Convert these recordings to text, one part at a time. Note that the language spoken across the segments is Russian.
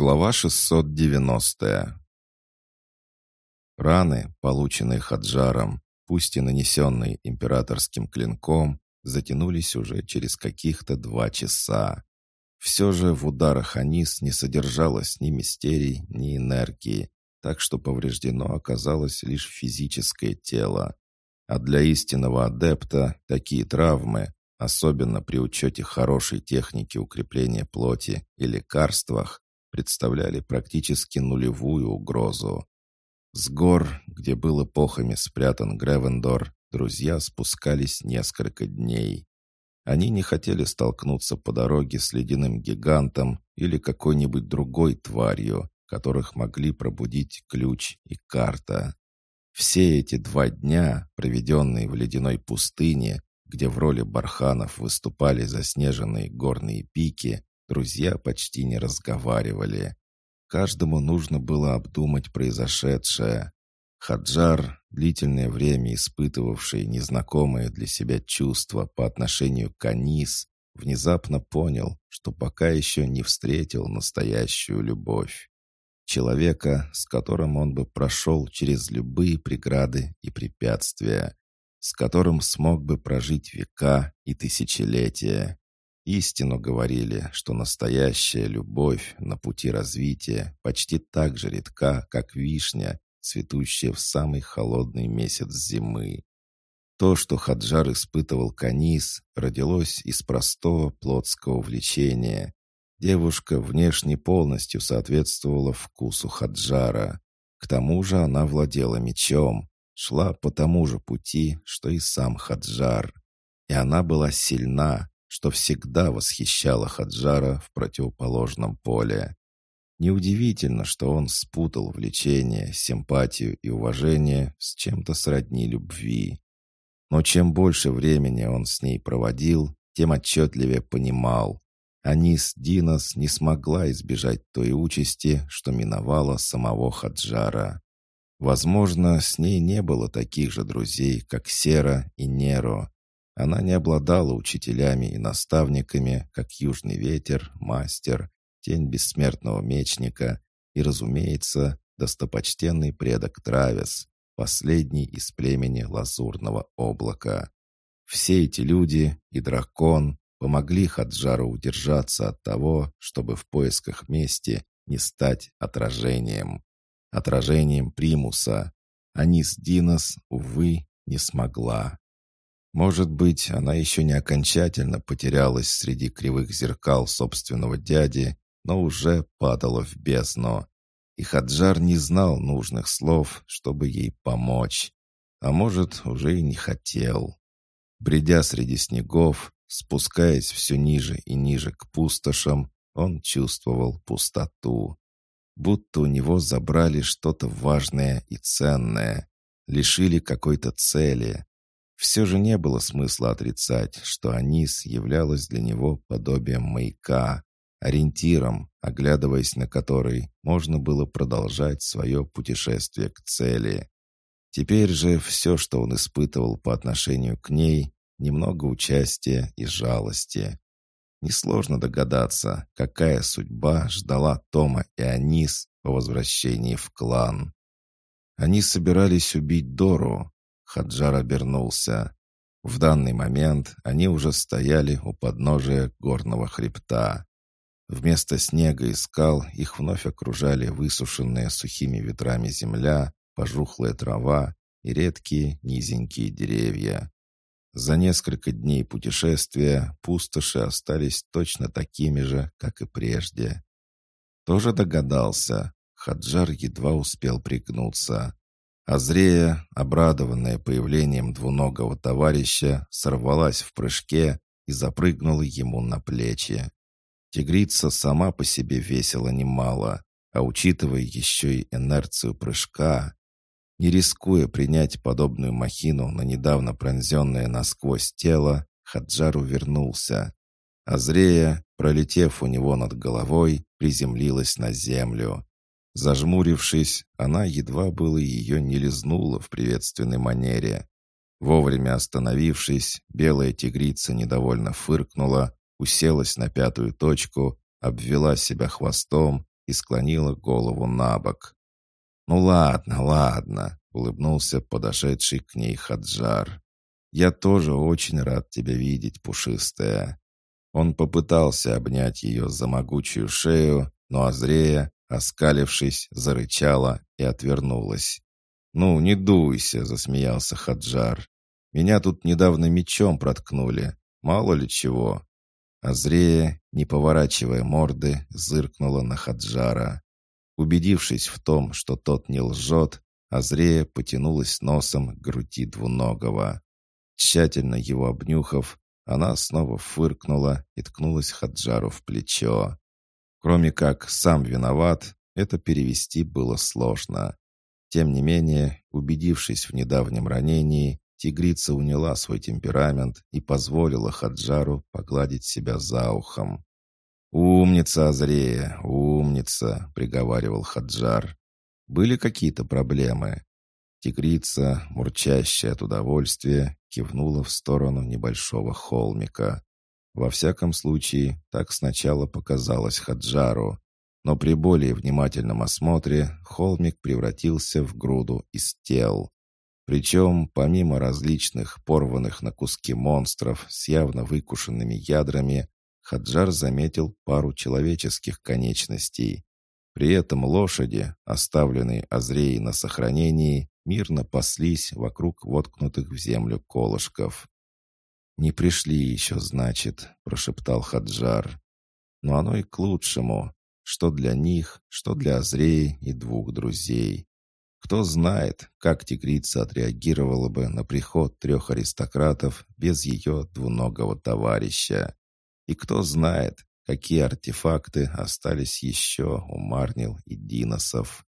Глава 690 Раны, полученные Хаджаром, пусть и нанесенные императорским клинком, затянулись уже через каких-то два часа. Все же в ударах Анис не содержалось ни мистерий, ни энергии, так что повреждено оказалось лишь физическое тело. А для истинного адепта такие травмы, особенно при учете хорошей техники укрепления плоти и лекарствах, представляли практически нулевую угрозу. С гор, где был эпохами спрятан Гревендор, друзья спускались несколько дней. Они не хотели столкнуться по дороге с ледяным гигантом или какой-нибудь другой тварью, которых могли пробудить ключ и карта. Все эти два дня, проведенные в ледяной пустыне, где в роли барханов выступали заснеженные горные пики, Друзья почти не разговаривали. Каждому нужно было обдумать произошедшее. Хаджар, длительное время испытывавший незнакомые для себя чувства по отношению к Анис, внезапно понял, что пока еще не встретил настоящую любовь. Человека, с которым он бы прошел через любые преграды и препятствия, с которым смог бы прожить века и тысячелетия. Истину говорили, что настоящая любовь на пути развития почти так же редка, как вишня, цветущая в самый холодный месяц зимы. То, что Хаджар испытывал Канис, родилось из простого плотского влечения. Девушка внешне полностью соответствовала вкусу Хаджара. К тому же она владела мечом, шла по тому же пути, что и сам Хаджар. И она была сильна, что всегда восхищало Хаджара в противоположном поле. Неудивительно, что он спутал влечение, симпатию и уважение с чем-то сродни любви. Но чем больше времени он с ней проводил, тем отчетливее понимал. Анис Динос не смогла избежать той участи, что миновала самого Хаджара. Возможно, с ней не было таких же друзей, как Сера и Неро, она не обладала учителями и наставниками, как южный ветер, мастер, тень бессмертного мечника и, разумеется, достопочтенный предок Травис, последний из племени Лазурного облака. Все эти люди и дракон помогли Хаджару удержаться от того, чтобы в поисках мести не стать отражением. Отражением примуса. Анис Динос, увы, не смогла. Может быть, она еще не окончательно потерялась среди кривых зеркал собственного дяди, но уже падала в бездну. И Хаджар не знал нужных слов, чтобы ей помочь. А может, уже и не хотел. Бредя среди снегов, спускаясь все ниже и ниже к пустошам, он чувствовал пустоту. Будто у него забрали что-то важное и ценное, лишили какой-то цели, все же не было смысла отрицать, что Анис являлась для него подобием маяка, ориентиром, оглядываясь на который можно было продолжать свое путешествие к цели. Теперь же все, что он испытывал по отношению к ней, немного участия и жалости. Несложно догадаться, какая судьба ждала Тома и Анис по возвращении в клан. Они собирались убить Дору, Хаджар обернулся. В данный момент они уже стояли у подножия горного хребта. Вместо снега и скал их вновь окружали высушенная сухими ветрами земля, пожухлая трава и редкие низенькие деревья. За несколько дней путешествия пустоши остались точно такими же, как и прежде. Тоже догадался. Хаджар едва успел пригнуться. Азрея, обрадованная появлением двуногого товарища, сорвалась в прыжке и запрыгнула ему на плечи. Тигрица сама по себе весила немало, а учитывая еще и инерцию прыжка, не рискуя принять подобную махину на недавно пронзенное насквозь тело, Хаджар увернулся. Азрея, пролетев у него над головой, приземлилась на землю. Зажмурившись, она едва было ее не лизнула в приветственной манере. Вовремя остановившись, белая тигрица недовольно фыркнула, уселась на пятую точку, обвела себя хвостом и склонила голову на бок. «Ну ладно, ладно», — улыбнулся подошедший к ней Хаджар. «Я тоже очень рад тебя видеть, пушистая». Он попытался обнять ее за могучую шею, но Азрея, оскалившись, зарычала и отвернулась. «Ну, не дуйся», — засмеялся Хаджар. «Меня тут недавно мечом проткнули. Мало ли чего». Азрея, не поворачивая морды, зыркнула на Хаджара. Убедившись в том, что тот не лжет, Азрея потянулась носом к груди двуногого. Тщательно его обнюхав, она снова фыркнула и ткнулась Хаджару в плечо. Кроме как «сам виноват», это перевести было сложно. Тем не менее, убедившись в недавнем ранении, тигрица уняла свой темперамент и позволила Хаджару погладить себя за ухом. «Умница, Азрея, умница!» — приговаривал Хаджар. «Были какие-то проблемы?» Тигрица, мурчащая от удовольствия, кивнула в сторону небольшого холмика. Во всяком случае, так сначала показалось Хаджару, но при более внимательном осмотре холмик превратился в груду из тел. Причем, помимо различных порванных на куски монстров с явно выкушенными ядрами, Хаджар заметил пару человеческих конечностей. При этом лошади, оставленные Азреей на сохранении, мирно паслись вокруг воткнутых в землю колышков. «Не пришли еще, значит», — прошептал Хаджар. «Но оно и к лучшему, что для них, что для Азреи и двух друзей. Кто знает, как тигрица отреагировала бы на приход трех аристократов без ее двуногого товарища. И кто знает, какие артефакты остались еще у Марнил и Диносов.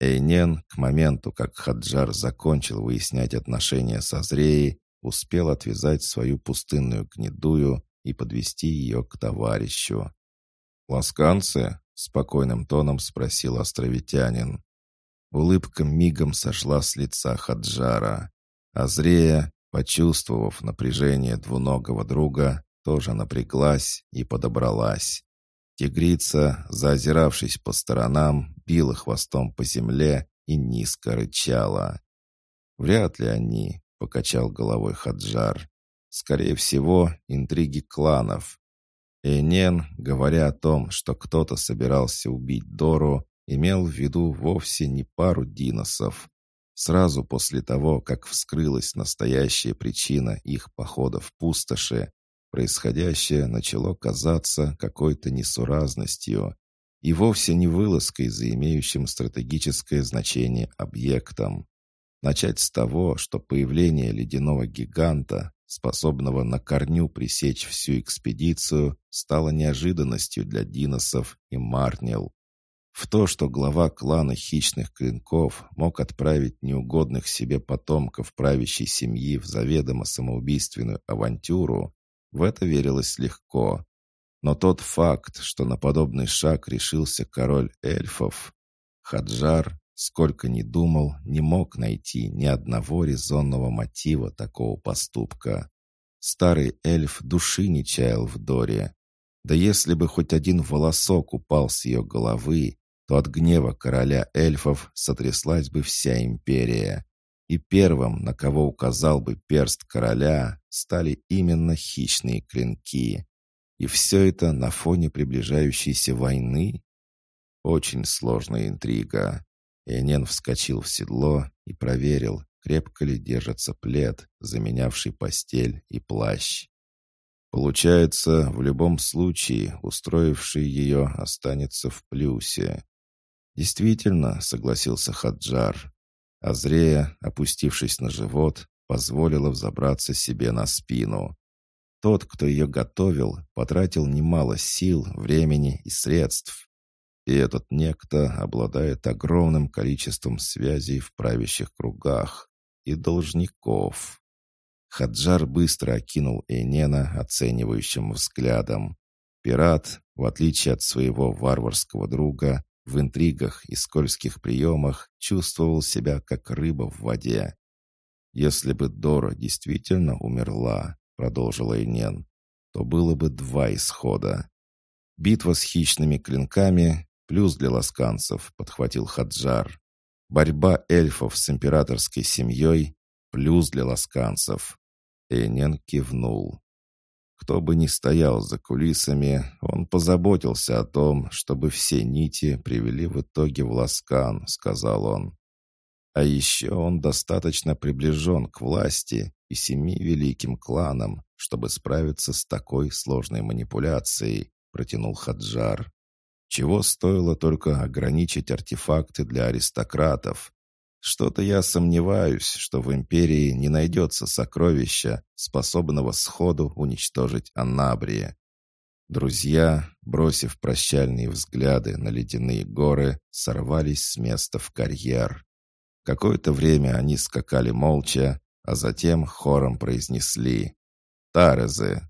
Эйнен к моменту, как Хаджар закончил выяснять отношения со Зреей, успел отвязать свою пустынную гнедую и подвести ее к товарищу. «Ласканцы?» — спокойным тоном спросил островитянин. Улыбка мигом сошла с лица Хаджара. Азрея, почувствовав напряжение двуногого друга, тоже напряглась и подобралась. Тигрица, заозиравшись по сторонам, била хвостом по земле и низко рычала. «Вряд ли они», — покачал головой Хаджар. «Скорее всего, интриги кланов». Эйнен, говоря о том, что кто-то собирался убить Дору, имел в виду вовсе не пару диносов. Сразу после того, как вскрылась настоящая причина их похода в пустоши, Происходящее начало казаться какой-то несуразностью и вовсе не вылазкой за имеющим стратегическое значение объектом. Начать с того, что появление ледяного гиганта, способного на корню пресечь всю экспедицию, стало неожиданностью для Диносов и Марнил. В то, что глава клана хищных клинков мог отправить неугодных себе потомков правящей семьи в заведомо самоубийственную авантюру, в это верилось легко. Но тот факт, что на подобный шаг решился король эльфов, Хаджар, сколько ни думал, не мог найти ни одного резонного мотива такого поступка. Старый эльф души не чаял в Доре. Да если бы хоть один волосок упал с ее головы, то от гнева короля эльфов сотряслась бы вся империя и первым, на кого указал бы перст короля, стали именно хищные клинки. И все это на фоне приближающейся войны? Очень сложная интрига. Энен вскочил в седло и проверил, крепко ли держится плед, заменявший постель и плащ. Получается, в любом случае, устроивший ее останется в плюсе. Действительно, согласился Хаджар, Азрея, опустившись на живот, позволила взобраться себе на спину. Тот, кто ее готовил, потратил немало сил, времени и средств. И этот некто обладает огромным количеством связей в правящих кругах и должников. Хаджар быстро окинул Эйнена оценивающим взглядом. Пират, в отличие от своего варварского друга, в интригах и скользких приемах чувствовал себя как рыба в воде. «Если бы Дора действительно умерла», — продолжила Инен, — «то было бы два исхода. Битва с хищными клинками, плюс для ласканцев», — подхватил Хаджар. «Борьба эльфов с императорской семьей — плюс для ласканцев». Энен кивнул. Кто бы ни стоял за кулисами, он позаботился о том, чтобы все нити привели в итоге в Ласкан, сказал он. А еще он достаточно приближен к власти и семи великим кланам, чтобы справиться с такой сложной манипуляцией, протянул Хаджар. Чего стоило только ограничить артефакты для аристократов, что-то я сомневаюсь, что в империи не найдется сокровища, способного сходу уничтожить Аннабрия. Друзья, бросив прощальные взгляды на ледяные горы, сорвались с места в карьер. Какое-то время они скакали молча, а затем хором произнесли «Тарезы!»